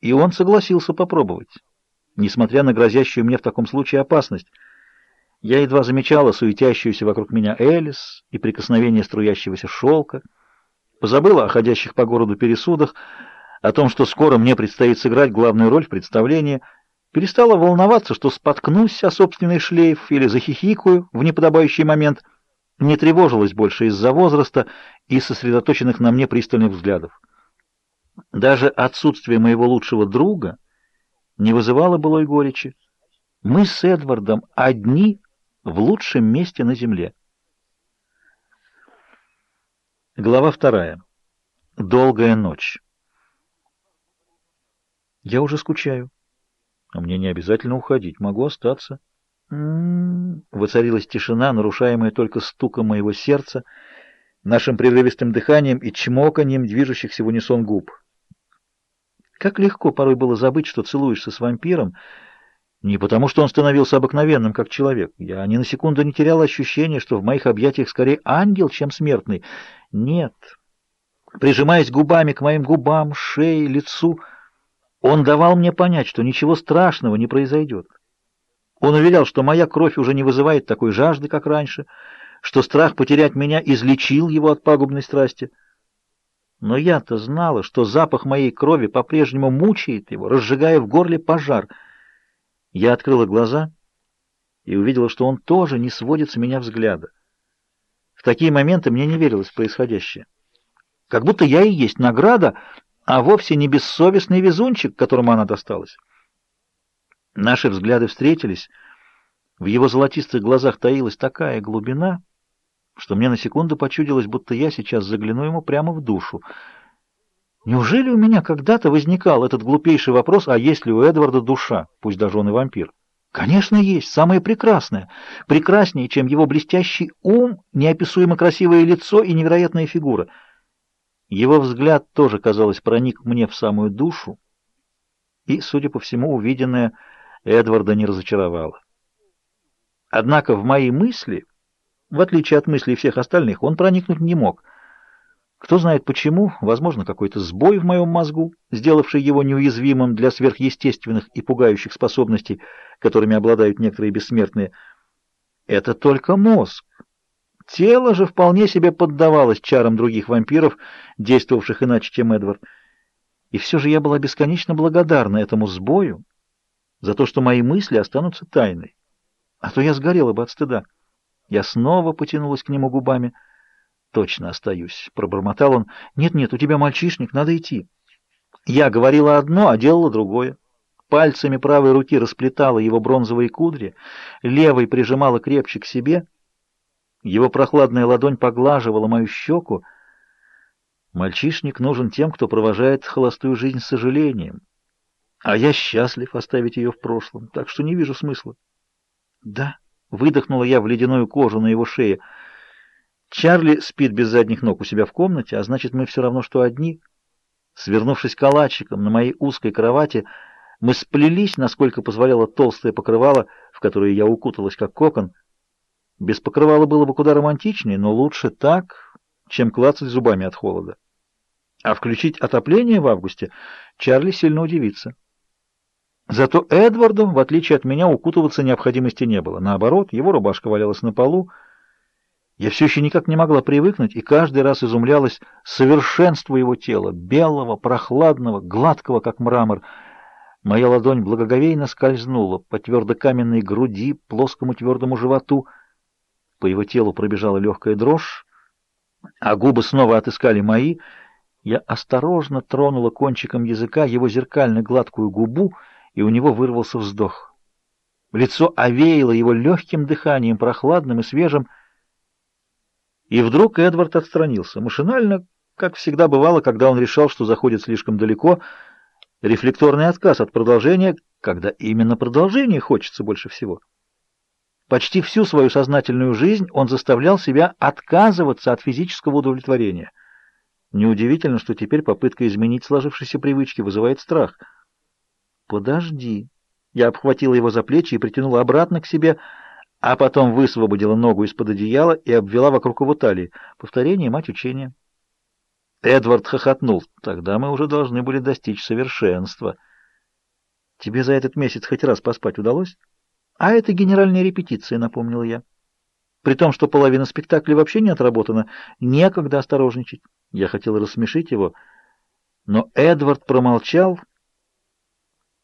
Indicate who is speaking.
Speaker 1: И он согласился попробовать, несмотря на грозящую мне в таком случае опасность. Я едва замечала суетящуюся вокруг меня Элис и прикосновение струящегося шелка, позабыла о ходящих по городу пересудах, о том, что скоро мне предстоит сыграть главную роль в представлении, перестала волноваться, что споткнусь о собственный шлейф или захихикаю в неподобающий момент, не тревожилась больше из-за возраста и сосредоточенных на мне пристальных взглядов. Даже отсутствие моего лучшего друга не вызывало былой горечи. Мы с Эдвардом одни в лучшем месте на земле. Глава вторая. Долгая ночь. Я уже скучаю. А мне не обязательно уходить, могу остаться. М -м -м. Воцарилась тишина, нарушаемая только стуком моего сердца, нашим прерывистым дыханием и чмоканием движущихся в унисон губ. Как легко порой было забыть, что целуешься с вампиром, не потому, что он становился обыкновенным, как человек. Я ни на секунду не терял ощущения, что в моих объятиях скорее ангел, чем смертный. Нет. Прижимаясь губами к моим губам, шее, лицу, он давал мне понять, что ничего страшного не произойдет. Он уверял, что моя кровь уже не вызывает такой жажды, как раньше, что страх потерять меня излечил его от пагубной страсти. Но я-то знала, что запах моей крови по-прежнему мучает его, разжигая в горле пожар. Я открыла глаза и увидела, что он тоже не сводит с меня взгляда. В такие моменты мне не верилось в происходящее. Как будто я и есть награда, а вовсе не бессовестный везунчик, которому она досталась. Наши взгляды встретились. В его золотистых глазах таилась такая глубина, что мне на секунду почудилось, будто я сейчас загляну ему прямо в душу. Неужели у меня когда-то возникал этот глупейший вопрос, а есть ли у Эдварда душа, пусть даже он и вампир? Конечно, есть, самое прекрасное, прекраснее, чем его блестящий ум, неописуемо красивое лицо и невероятная фигура. Его взгляд тоже, казалось, проник мне в самую душу, и, судя по всему, увиденное Эдварда не разочаровало. Однако в мои мысли в отличие от мыслей всех остальных, он проникнуть не мог. Кто знает почему, возможно, какой-то сбой в моем мозгу, сделавший его неуязвимым для сверхъестественных и пугающих способностей, которыми обладают некоторые бессмертные. Это только мозг. Тело же вполне себе поддавалось чарам других вампиров, действовавших иначе, чем Эдвард. И все же я была бесконечно благодарна этому сбою за то, что мои мысли останутся тайной. А то я сгорела бы от стыда. Я снова потянулась к нему губами. «Точно остаюсь», — пробормотал он. «Нет-нет, у тебя мальчишник, надо идти». Я говорила одно, а делала другое. Пальцами правой руки расплетала его бронзовые кудри, левой прижимала крепче к себе. Его прохладная ладонь поглаживала мою щеку. Мальчишник нужен тем, кто провожает холостую жизнь с сожалением. А я счастлив оставить ее в прошлом, так что не вижу смысла. Да. Выдохнула я в ледяную кожу на его шее. Чарли спит без задних ног у себя в комнате, а значит, мы все равно, что одни. Свернувшись калачиком на моей узкой кровати, мы сплелись, насколько позволяло толстое покрывало, в которое я укуталась как кокон. Без покрывала было бы куда романтичнее, но лучше так, чем клацать зубами от холода. А включить отопление в августе Чарли сильно удивится. Зато Эдварду, в отличие от меня, укутываться необходимости не было. Наоборот, его рубашка валялась на полу. Я все еще никак не могла привыкнуть и каждый раз изумлялась совершенству его тела, белого, прохладного, гладкого, как мрамор. Моя ладонь благоговейно скользнула по твердокаменной груди, плоскому твердому животу. По его телу пробежала легкая дрожь, а губы снова отыскали мои. Я осторожно тронула кончиком языка его зеркально гладкую губу, и у него вырвался вздох. Лицо овеяло его легким дыханием, прохладным и свежим. И вдруг Эдвард отстранился. Машинально, как всегда бывало, когда он решал, что заходит слишком далеко, рефлекторный отказ от продолжения, когда именно продолжение хочется больше всего. Почти всю свою сознательную жизнь он заставлял себя отказываться от физического удовлетворения. Неудивительно, что теперь попытка изменить сложившиеся привычки вызывает страх — «Подожди». Я обхватила его за плечи и притянула обратно к себе, а потом высвободила ногу из-под одеяла и обвела вокруг его талии. Повторение — мать учения. Эдвард хохотнул. Тогда мы уже должны были достичь совершенства — Тебе за этот месяц хоть раз поспать удалось? А это генеральная репетиция, напомнил я. При том, что половина спектакля вообще не отработана, некогда осторожничать. Я хотел рассмешить его, но Эдвард промолчал